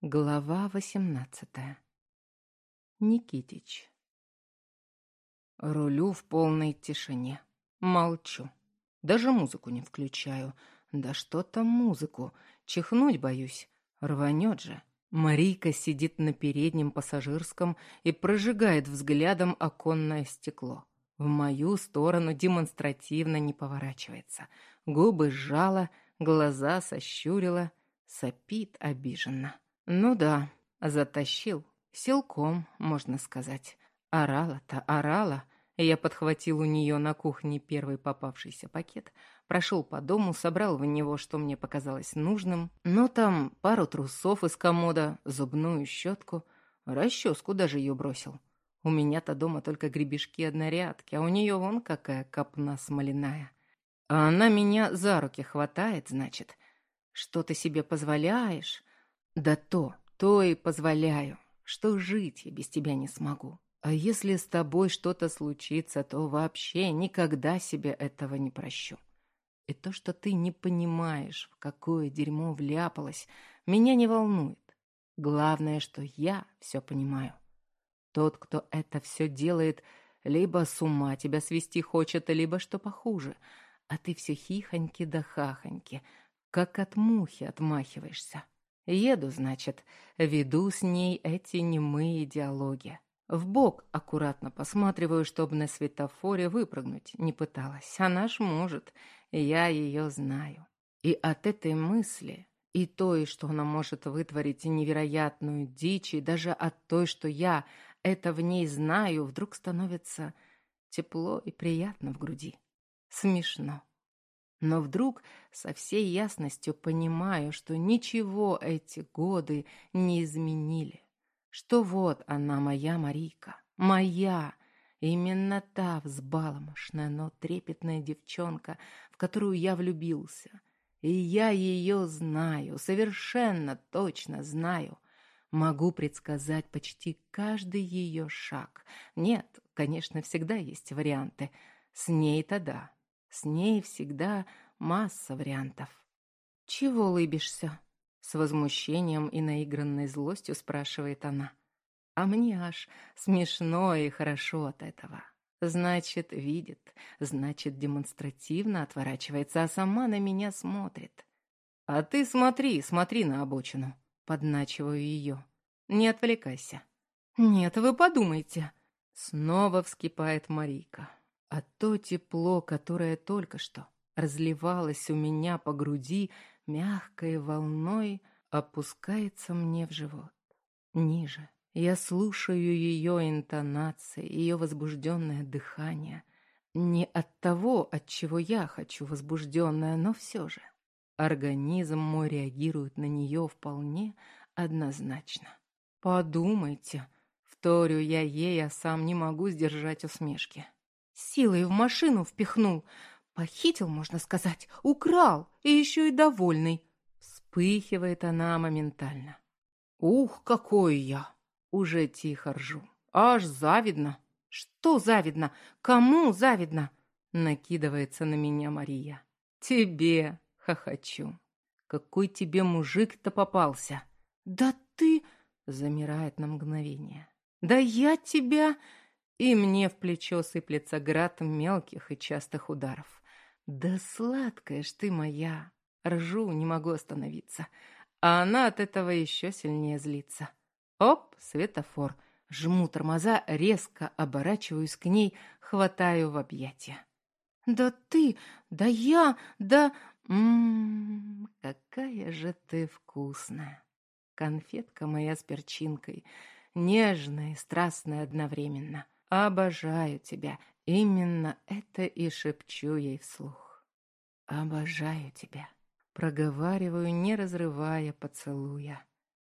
Глава восемнадцатая. Никитич. Рулю в полной тишине. Молчу. Даже музыку не включаю. Да что там музыку? Чихнуть боюсь. Рванет же. Марийка сидит на переднем пассажирском и прожигает взглядом оконное стекло. В мою сторону демонстративно не поворачивается. Губы сжала, глаза сощурила, сопит обиженно. Ну да, затащил. Силком, можно сказать. Орала-то, орала. Я подхватил у нее на кухне первый попавшийся пакет, прошел по дому, собрал в него, что мне показалось нужным. Ну там пару трусов из комода, зубную щетку, расческу даже ее бросил. У меня-то дома только гребешки однорядки, а у нее вон какая копна смоляная. А она меня за руки хватает, значит. Что ты себе позволяешь? Да то, то и позволяю, что жить я без тебя не смогу. А если с тобой что-то случится, то вообще никогда себе этого не прощу. И то, что ты не понимаешь, в какое дерьмо вляпалась, меня не волнует. Главное, что я все понимаю. Тот, кто это все делает, либо с ума тебя свести хочет, либо что похуже. А ты все хихоньки да хахоньки, как от мухи отмахиваешься. Еду, значит, веду с ней эти немые диалоги. В бок аккуратно посматриваю, чтобы на светофоре выпрыгнуть не пыталась. Она ж может, я ее знаю. И от этой мысли, и той, что она может вытворить невероятную дичь, и даже от той, что я это в ней знаю, вдруг становится тепло и приятно в груди. Смешно. Но вдруг со всей ясностью понимаю, что ничего эти годы не изменили. Что вот она, моя Марийка, моя, именно та взбаломошная, но трепетная девчонка, в которую я влюбился. И я ее знаю, совершенно точно знаю. Могу предсказать почти каждый ее шаг. Нет, конечно, всегда есть варианты. С ней-то да. С ней всегда масса вариантов. «Чего улыбишься?» С возмущением и наигранной злостью спрашивает она. А мне аж смешно и хорошо от этого. Значит, видит, значит, демонстративно отворачивается, а сама на меня смотрит. «А ты смотри, смотри на обочину», — подначиваю ее. «Не отвлекайся». «Нет, вы подумайте». Снова вскипает Марийка. А то тепло, которое только что разливалось у меня по груди, мягкой волной опускается мне в живот. Ниже. Я слушаю ее интонации, ее возбужденное дыхание. Не от того, от чего я хочу возбужденное, но все же. Организм мой реагирует на нее вполне однозначно. Подумайте, вторю я ей, а сам не могу сдержать усмешки. Силой в машину впихнул. Похитил, можно сказать, украл, и еще и довольный. Вспыхивает она моментально. Ух, какой я! Уже тихо ржу. Аж завидно. Что завидно? Кому завидно? Накидывается на меня Мария. Тебе, хохочу. Какой тебе мужик-то попался? Да ты... Замирает на мгновение. Да я тебя и мне в плечо сыплется град мелких и частых ударов. «Да сладкая ж ты моя!» Ржу, не могу остановиться. А она от этого еще сильнее злится. Оп, светофор. Жму тормоза, резко оборачиваюсь к ней, хватаю в объятия. «Да ты! Да я! Да... Ммм, какая же ты вкусная! Конфетка моя с перчинкой, нежная и страстная одновременно». Обожаю тебя. Именно это и шепчу ей вслух. Обожаю тебя. Проговариваю, не разрывая поцелуя.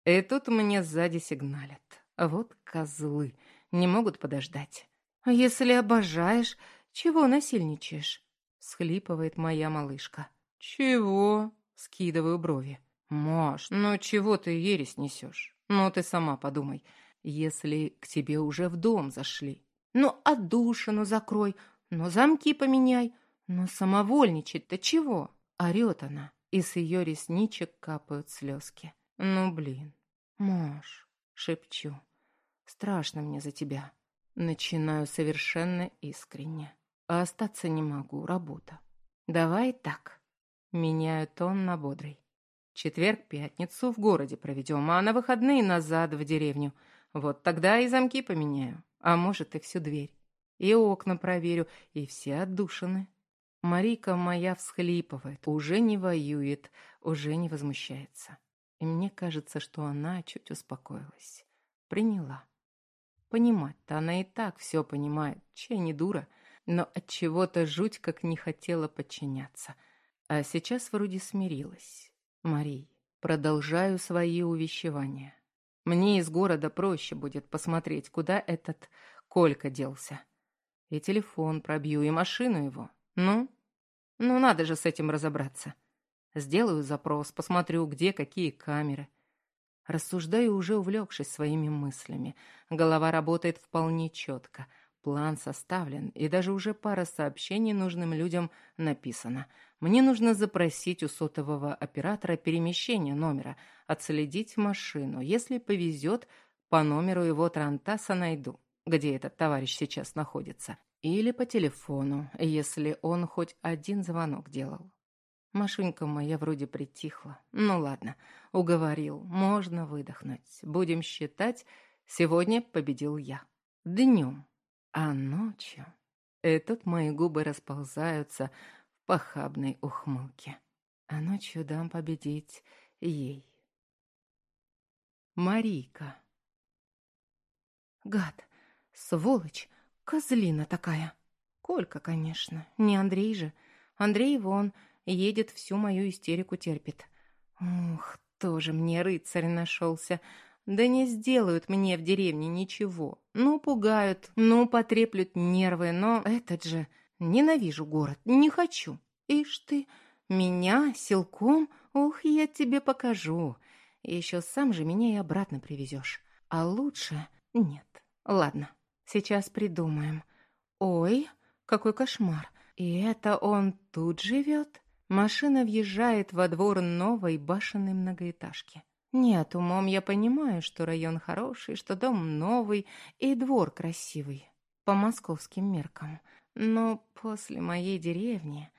И тут мне сзади сигналят. Вот козлы. Не могут подождать. А если обожаешь, чего насильничаешь? Схлипывает моя малышка. Чего? Скидываю брови. Маш, ну чего ты ересь несешь? Ну ты сама подумай если к тебе уже в дом зашли. Ну, отдушину закрой, ну, замки поменяй. Но самовольничать-то чего? Орет она, и с ее ресничек капают слезки. Ну, блин, «Маш», — шепчу, — «страшно мне за тебя». Начинаю совершенно искренне. А остаться не могу, работа. Давай так. Меняю тон на бодрый. Четверг-пятницу в городе проведем, а на выходные назад в деревню. Вот тогда и замки поменяю, а может и всю дверь. И окна проверю, и все отдушины. Марика моя всхлипывает, уже не воюет, уже не возмущается. И мне кажется, что она чуть успокоилась. Приняла. Понимать-то она и так все понимает, чья не дура, но от чего то жуть как не хотела подчиняться. А сейчас вроде смирилась. Марий, продолжаю свои увещевания. Мне из города проще будет посмотреть, куда этот Колька делся. И телефон пробью, и машину его. Ну? Ну, надо же с этим разобраться. Сделаю запрос, посмотрю, где какие камеры. Рассуждаю, уже увлекшись своими мыслями. Голова работает вполне четко. План составлен, и даже уже пара сообщений нужным людям написано. Мне нужно запросить у сотового оператора перемещение номера, отследить машину. Если повезет, по номеру его Трантаса найду, где этот товарищ сейчас находится. Или по телефону, если он хоть один звонок делал. Машунька моя вроде притихла. Ну ладно, уговорил, можно выдохнуть. Будем считать, сегодня победил я. Днем, а ночью... И тут мои губы расползаются похабной ухмылке. А ночью дам победить ей. Марийка. Гад, сволочь, козлина такая. Колька, конечно, не Андрей же. Андрей вон едет, всю мою истерику терпит. Ух, тоже мне рыцарь нашелся. Да не сделают мне в деревне ничего. Ну, пугают, ну, потреплют нервы, но этот же... Ненавижу город, не хочу. Ишь ты, меня силком, ух, я тебе покажу. Еще сам же меня и обратно привезешь. А лучше нет. Ладно, сейчас придумаем. Ой, какой кошмар. И это он тут живет? Машина въезжает во двор новой башенной многоэтажки. Нет, умом я понимаю, что район хороший, что дом новый и двор красивый, по московским меркам. Но после моей деревни,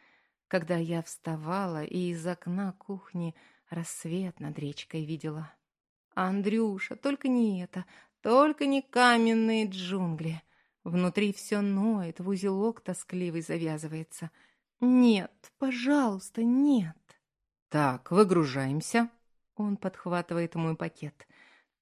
когда я вставала и из окна кухни рассвет над речкой видела. Андрюша, только не это, только не каменные джунгли. Внутри все ноет, в узелок тоскливый завязывается — «Нет, пожалуйста, нет». «Так, выгружаемся». Он подхватывает мой пакет.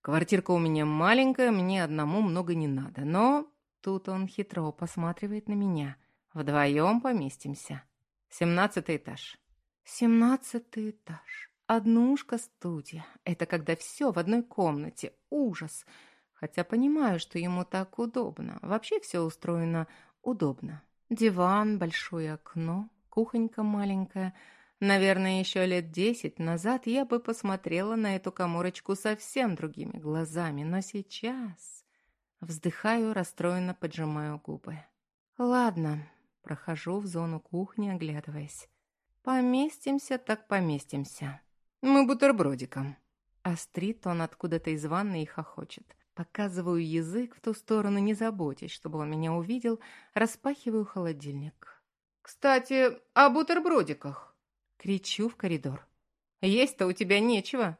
«Квартирка у меня маленькая, мне одному много не надо, но...» Тут он хитро посматривает на меня. «Вдвоем поместимся. Семнадцатый этаж». «Семнадцатый этаж. Однушка-студия. Это когда все в одной комнате. Ужас. Хотя понимаю, что ему так удобно. Вообще все устроено удобно. Диван, большое окно, кухонька маленькая. Наверное, еще лет десять назад я бы посмотрела на эту коморочку совсем другими глазами, но сейчас... Вздыхаю, расстроенно поджимаю губы. Ладно, прохожу в зону кухни, оглядываясь. Поместимся так поместимся. Мы бутербродиком. Острит он откуда-то из ванны и хохочет. Показываю язык в ту сторону, не заботясь, чтобы он меня увидел, распахиваю холодильник. «Кстати, о бутербродиках!» Кричу в коридор. «Есть-то у тебя нечего!»